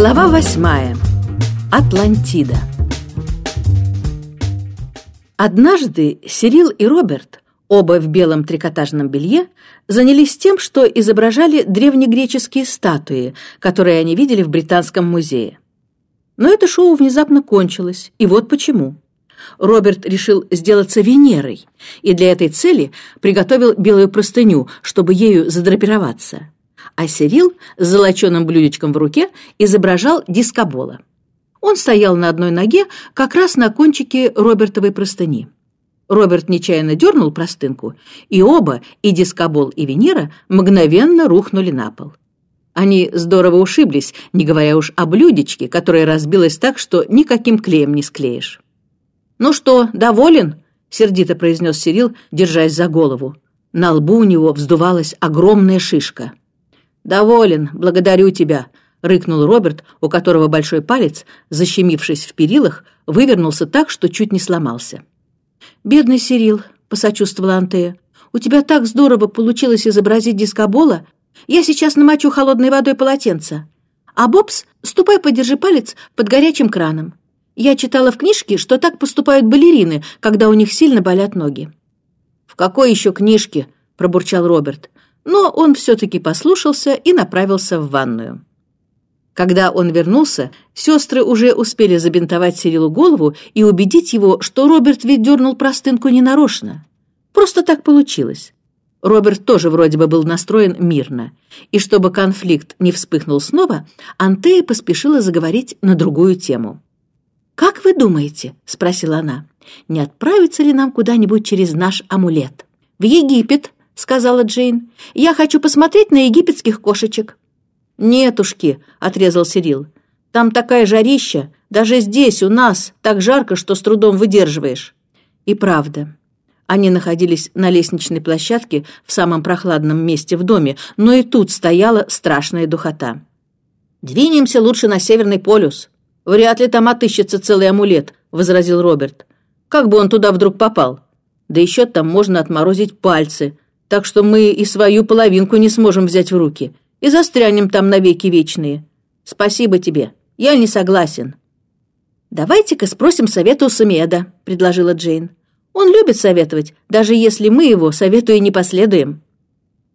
Глава восьмая. Атлантида. Однажды Сирил и Роберт, оба в белом трикотажном белье, занялись тем, что изображали древнегреческие статуи, которые они видели в Британском музее. Но это шоу внезапно кончилось, и вот почему. Роберт решил сделаться Венерой, и для этой цели приготовил белую простыню, чтобы ею задрапироваться а Сирил с золоченым блюдечком в руке изображал дискобола. Он стоял на одной ноге, как раз на кончике Робертовой простыни. Роберт нечаянно дернул простынку, и оба, и дискобол, и Венера, мгновенно рухнули на пол. Они здорово ушиблись, не говоря уж о блюдечке, которое разбилось так, что никаким клеем не склеишь. «Ну что, доволен?» — сердито произнес Сирил, держась за голову. На лбу у него вздувалась огромная шишка. «Доволен, благодарю тебя», — рыкнул Роберт, у которого большой палец, защемившись в перилах, вывернулся так, что чуть не сломался. «Бедный Сирил», — посочувствовала Антея, — «у тебя так здорово получилось изобразить дискобола. Я сейчас намочу холодной водой полотенце. А Бобс, ступай подержи палец под горячим краном. Я читала в книжке, что так поступают балерины, когда у них сильно болят ноги». «В какой еще книжке?» — пробурчал Роберт но он все-таки послушался и направился в ванную. Когда он вернулся, сестры уже успели забинтовать Сирилу голову и убедить его, что Роберт ведь дернул простынку ненарочно. Просто так получилось. Роберт тоже вроде бы был настроен мирно. И чтобы конфликт не вспыхнул снова, Антея поспешила заговорить на другую тему. «Как вы думаете?» — спросила она. «Не отправится ли нам куда-нибудь через наш амулет?» «В Египет», сказала Джейн. «Я хочу посмотреть на египетских кошечек». «Нетушки», — отрезал Сирил. «Там такая жарища. Даже здесь, у нас, так жарко, что с трудом выдерживаешь». И правда. Они находились на лестничной площадке в самом прохладном месте в доме, но и тут стояла страшная духота. «Двинемся лучше на Северный полюс. Вряд ли там отыщется целый амулет», — возразил Роберт. «Как бы он туда вдруг попал? Да еще там можно отморозить пальцы, так что мы и свою половинку не сможем взять в руки и застрянем там навеки вечные. Спасибо тебе, я не согласен». «Давайте-ка спросим совета у Самеда», — предложила Джейн. «Он любит советовать, даже если мы его совету и не последуем».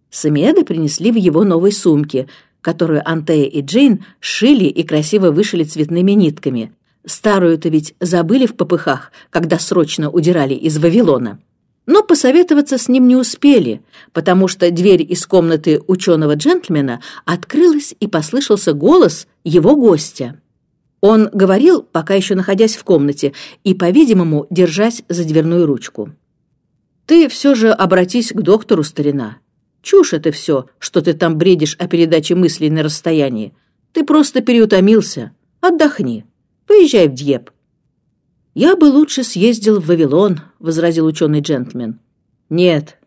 Самеда принесли в его новой сумке, которую Антея и Джейн шили и красиво вышили цветными нитками. Старую-то ведь забыли в попыхах, когда срочно удирали из Вавилона. Но посоветоваться с ним не успели, потому что дверь из комнаты ученого-джентльмена открылась и послышался голос его гостя. Он говорил, пока еще находясь в комнате, и, по-видимому, держась за дверную ручку. «Ты все же обратись к доктору, старина. Чушь это все, что ты там бредишь о передаче мыслей на расстоянии. Ты просто переутомился. Отдохни. Поезжай в Дьеп. «Я бы лучше съездил в Вавилон», — возразил ученый джентльмен. «Нет,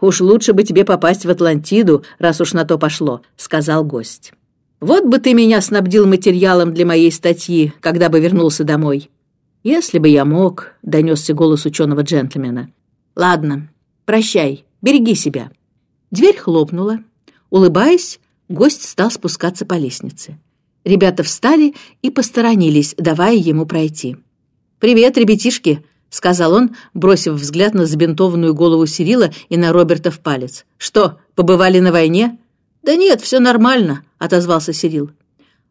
уж лучше бы тебе попасть в Атлантиду, раз уж на то пошло», — сказал гость. «Вот бы ты меня снабдил материалом для моей статьи, когда бы вернулся домой». «Если бы я мог», — донесся голос ученого джентльмена. «Ладно, прощай, береги себя». Дверь хлопнула. Улыбаясь, гость стал спускаться по лестнице. Ребята встали и посторонились, давая ему пройти. «Привет, ребятишки!» — сказал он, бросив взгляд на забинтованную голову Сирила и на Роберта в палец. «Что, побывали на войне?» «Да нет, все нормально», — отозвался Сирил.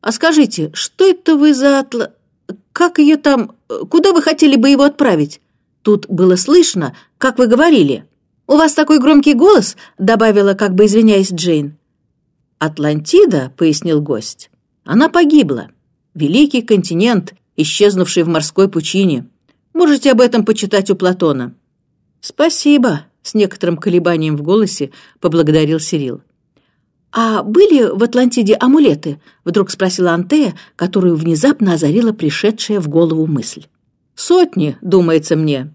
«А скажите, что это вы за отла... Как ее там... Куда вы хотели бы его отправить? Тут было слышно, как вы говорили. У вас такой громкий голос», — добавила, как бы извиняясь Джейн. «Атлантида», — пояснил гость, — «она погибла. Великий континент, исчезнувший в морской пучине. Можете об этом почитать у Платона». «Спасибо», — с некоторым колебанием в голосе поблагодарил Сирил. «А были в Атлантиде амулеты?» — вдруг спросила Антея, которую внезапно озарила пришедшая в голову мысль. «Сотни, думается мне».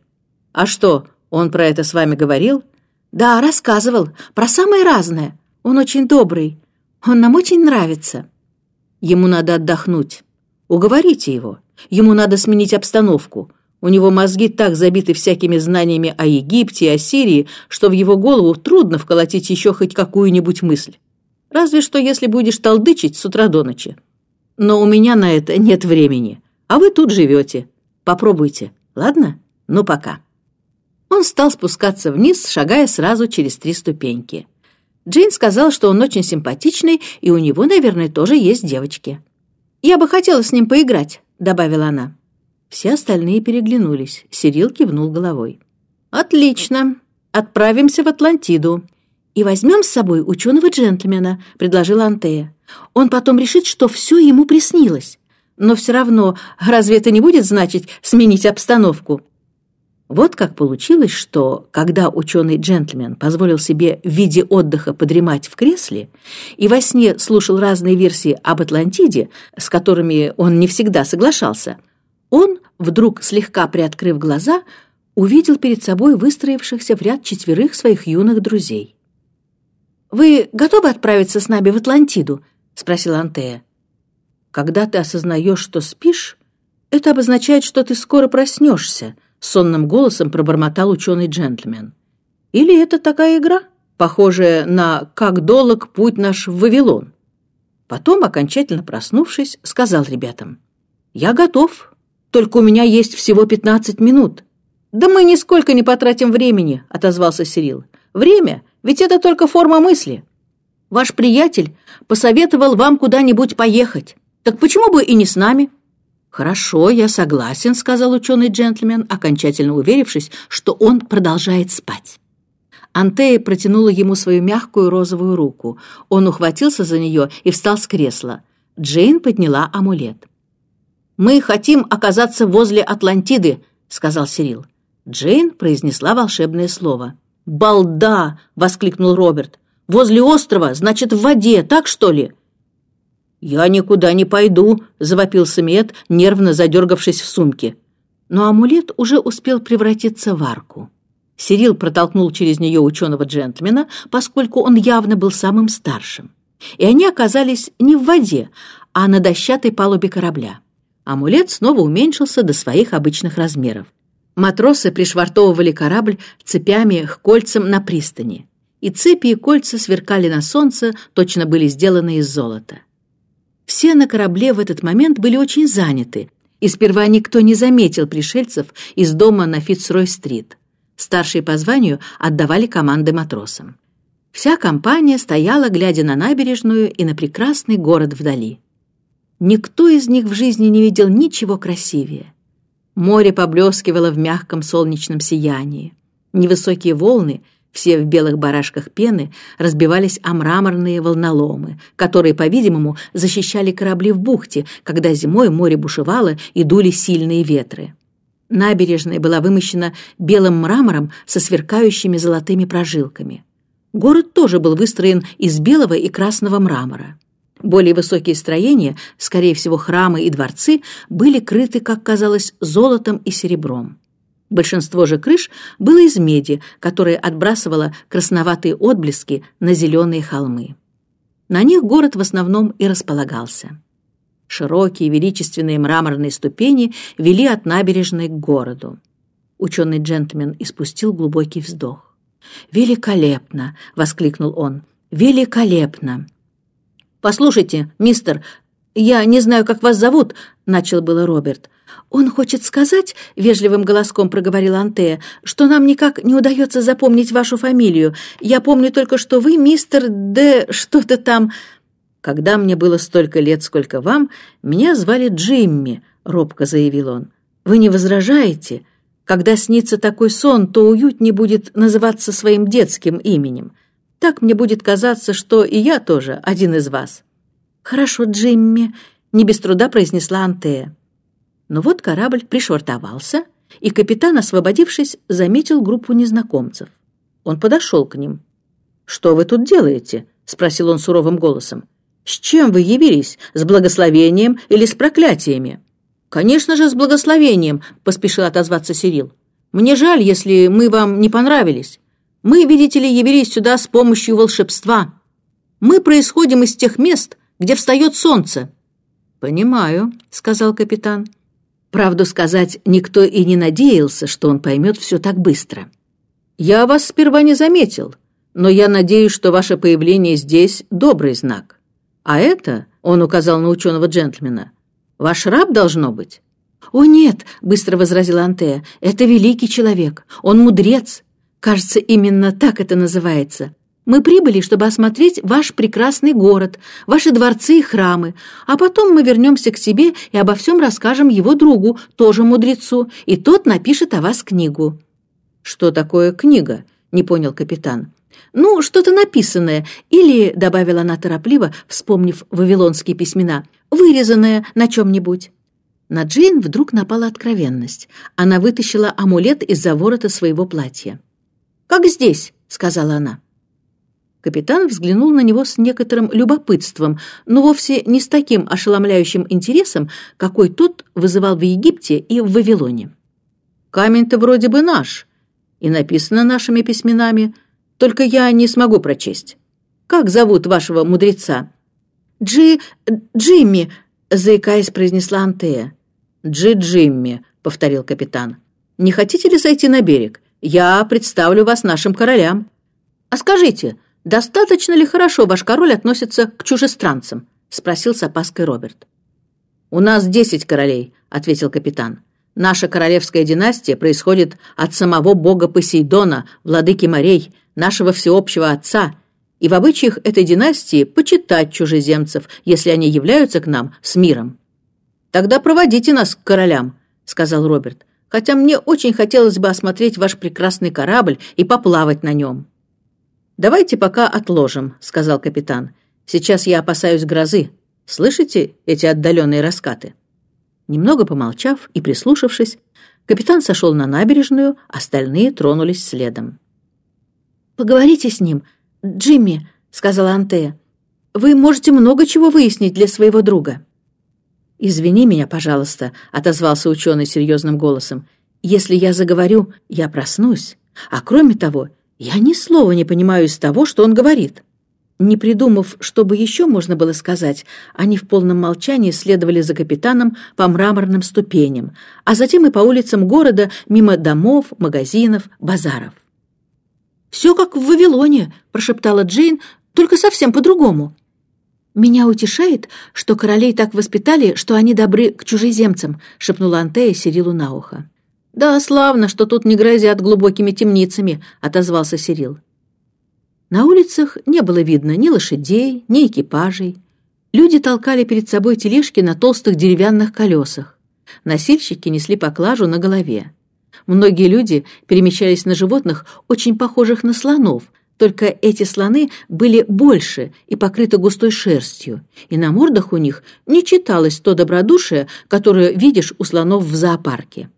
«А что, он про это с вами говорил?» «Да, рассказывал. Про самое разное. Он очень добрый. Он нам очень нравится». «Ему надо отдохнуть. Уговорите его. Ему надо сменить обстановку. У него мозги так забиты всякими знаниями о Египте и о Сирии, что в его голову трудно вколотить еще хоть какую-нибудь мысль. Разве что, если будешь толдычить с утра до ночи. но у меня на это нет времени. А вы тут живете. Попробуйте, ладно? Ну, пока». Он стал спускаться вниз, шагая сразу через три ступеньки. Джейн сказал, что он очень симпатичный, и у него, наверное, тоже есть девочки. «Я бы хотела с ним поиграть», — добавила она. Все остальные переглянулись. Сирил кивнул головой. «Отлично. Отправимся в Атлантиду. И возьмем с собой ученого-джентльмена», — предложила Антея. «Он потом решит, что все ему приснилось. Но все равно, разве это не будет значить сменить обстановку?» Вот как получилось, что, когда ученый-джентльмен позволил себе в виде отдыха подремать в кресле и во сне слушал разные версии об Атлантиде, с которыми он не всегда соглашался, он, вдруг слегка приоткрыв глаза, увидел перед собой выстроившихся в ряд четверых своих юных друзей. «Вы готовы отправиться с нами в Атлантиду?» — спросила Антея. «Когда ты осознаешь, что спишь, это обозначает, что ты скоро проснешься», сонным голосом пробормотал ученый-джентльмен. «Или это такая игра, похожая на «Как долг путь наш в Вавилон»?» Потом, окончательно проснувшись, сказал ребятам. «Я готов, только у меня есть всего пятнадцать минут». «Да мы нисколько не потратим времени», — отозвался Сирил. «Время, ведь это только форма мысли. Ваш приятель посоветовал вам куда-нибудь поехать. Так почему бы и не с нами?» «Хорошо, я согласен», — сказал ученый-джентльмен, окончательно уверившись, что он продолжает спать. Антея протянула ему свою мягкую розовую руку. Он ухватился за нее и встал с кресла. Джейн подняла амулет. «Мы хотим оказаться возле Атлантиды», — сказал Сирил. Джейн произнесла волшебное слово. «Балда!» — воскликнул Роберт. «Возле острова, значит, в воде, так что ли?» «Я никуда не пойду», — завопил Самиет, нервно задергавшись в сумке. Но амулет уже успел превратиться в арку. Сирил протолкнул через нее ученого джентльмена, поскольку он явно был самым старшим. И они оказались не в воде, а на дощатой палубе корабля. Амулет снова уменьшился до своих обычных размеров. Матросы пришвартовывали корабль цепями к кольцам на пристани. И цепи и кольца сверкали на солнце, точно были сделаны из золота. Все на корабле в этот момент были очень заняты, и сперва никто не заметил пришельцев из дома на Фицрой-стрит. Старшие по званию отдавали команды матросам. Вся компания стояла, глядя на набережную и на прекрасный город вдали. Никто из них в жизни не видел ничего красивее. Море поблескивало в мягком солнечном сиянии. Невысокие волны все в белых барашках пены разбивались о мраморные волноломы, которые, по-видимому, защищали корабли в бухте, когда зимой море бушевало и дули сильные ветры. Набережная была вымощена белым мрамором со сверкающими золотыми прожилками. Город тоже был выстроен из белого и красного мрамора. Более высокие строения, скорее всего храмы и дворцы, были крыты, как казалось, золотом и серебром. Большинство же крыш было из меди, которая отбрасывала красноватые отблески на зеленые холмы. На них город в основном и располагался. Широкие величественные мраморные ступени вели от набережной к городу. Ученый джентльмен испустил глубокий вздох. «Великолепно!» — воскликнул он. «Великолепно!» «Послушайте, мистер, я не знаю, как вас зовут», — начал было Роберт. «Он хочет сказать, — вежливым голоском проговорила Антея, — что нам никак не удается запомнить вашу фамилию. Я помню только, что вы мистер Д... что-то там...» «Когда мне было столько лет, сколько вам, меня звали Джимми», — робко заявил он. «Вы не возражаете? Когда снится такой сон, то уютнее будет называться своим детским именем. Так мне будет казаться, что и я тоже один из вас». «Хорошо, Джимми», — не без труда произнесла Антея. Но вот корабль пришвартовался, и капитан, освободившись, заметил группу незнакомцев. Он подошел к ним. «Что вы тут делаете?» — спросил он суровым голосом. «С чем вы явились? С благословением или с проклятиями?» «Конечно же, с благословением», — поспешил отозваться Сирил. «Мне жаль, если мы вам не понравились. Мы, видите ли, явились сюда с помощью волшебства. Мы происходим из тех мест, где встает солнце». «Понимаю», — сказал капитан. Правду сказать, никто и не надеялся, что он поймет все так быстро. «Я вас сперва не заметил, но я надеюсь, что ваше появление здесь — добрый знак. А это, он указал на ученого джентльмена, ваш раб должно быть. «О, нет!» — быстро возразила Антея. «Это великий человек. Он мудрец. Кажется, именно так это называется. Мы прибыли, чтобы осмотреть ваш прекрасный город, ваши дворцы и храмы, а потом мы вернемся к себе и обо всем расскажем его другу, тоже мудрецу, и тот напишет о вас книгу». «Что такое книга?» — не понял капитан. «Ну, что-то написанное, или, — добавила она торопливо, вспомнив вавилонские письмена, — вырезанное на чем-нибудь». На Джейн вдруг напала откровенность. Она вытащила амулет из-за ворота своего платья. «Как здесь?» — сказала она. Капитан взглянул на него с некоторым любопытством, но вовсе не с таким ошеломляющим интересом, какой тот вызывал в Египте и в Вавилоне. «Камень-то вроде бы наш, и написано нашими письменами, только я не смогу прочесть. Как зовут вашего мудреца?» «Джи... Джимми», — заикаясь, произнесла Антея. «Джи Джимми», — повторил капитан. «Не хотите ли сойти на берег? Я представлю вас нашим королям». «А скажите, достаточно ли хорошо ваш король относится к чужестранцам?» — спросил с опаской Роберт. «У нас десять королей», — ответил капитан. «Наша королевская династия происходит от самого бога Посейдона, владыки морей, нашего всеобщего отца, и в обычаях этой династии почитать чужеземцев, если они являются к нам с миром». «Тогда проводите нас к королям», — сказал Роберт, «хотя мне очень хотелось бы осмотреть ваш прекрасный корабль и поплавать на нем». «Давайте пока отложим», — сказал капитан. «Сейчас я опасаюсь грозы. Слышите эти отдаленные раскаты?» Немного помолчав и прислушавшись, капитан сошел на набережную, остальные тронулись следом. «Поговорите с ним, Джимми», — сказала Антея. «Вы можете много чего выяснить для своего друга». «Извини меня, пожалуйста», — отозвался ученый серьезным голосом. «Если я заговорю, я проснусь. А кроме того, я ни слова не понимаю из того, что он говорит». Не придумав, что бы еще можно было сказать, они в полном молчании следовали за капитаном по мраморным ступеням, а затем и по улицам города мимо домов, магазинов, базаров. «Все как в Вавилоне», — прошептала Джейн, — «только совсем по-другому». «Меня утешает, что королей так воспитали, что они добры к чужеземцам», — шепнула Антея Сирилу на ухо. «Да, славно, что тут не грозят глубокими темницами», — отозвался Сирил. На улицах не было видно ни лошадей, ни экипажей. Люди толкали перед собой тележки на толстых деревянных колесах. Носильщики несли поклажу на голове. Многие люди перемещались на животных, очень похожих на слонов, только эти слоны были больше и покрыты густой шерстью, и на мордах у них не читалось то добродушие, которое видишь у слонов в зоопарке.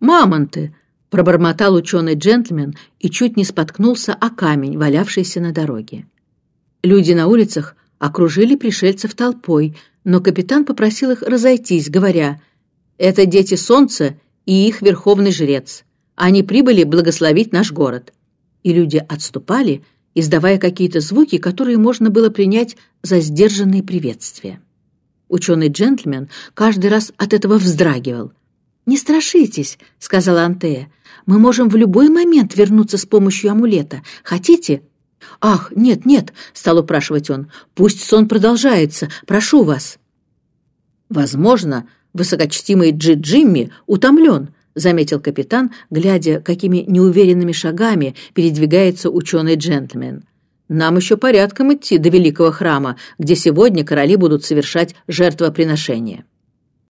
«Мамонты!» — пробормотал ученый-джентльмен и чуть не споткнулся о камень, валявшийся на дороге. Люди на улицах окружили пришельцев толпой, но капитан попросил их разойтись, говоря, «Это дети солнца и их верховный жрец. Они прибыли благословить наш город» и люди отступали, издавая какие-то звуки, которые можно было принять за сдержанные приветствия. Ученый-джентльмен каждый раз от этого вздрагивал. «Не страшитесь», — сказала Антея. «Мы можем в любой момент вернуться с помощью амулета. Хотите?» «Ах, нет, нет», — стал упрашивать он. «Пусть сон продолжается. Прошу вас». Возможно, высокочтимый Джи Джимми утомлен, — заметил капитан, глядя, какими неуверенными шагами передвигается ученый-джентльмен. «Нам еще порядком идти до великого храма, где сегодня короли будут совершать жертвоприношение».